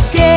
que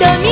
de mí.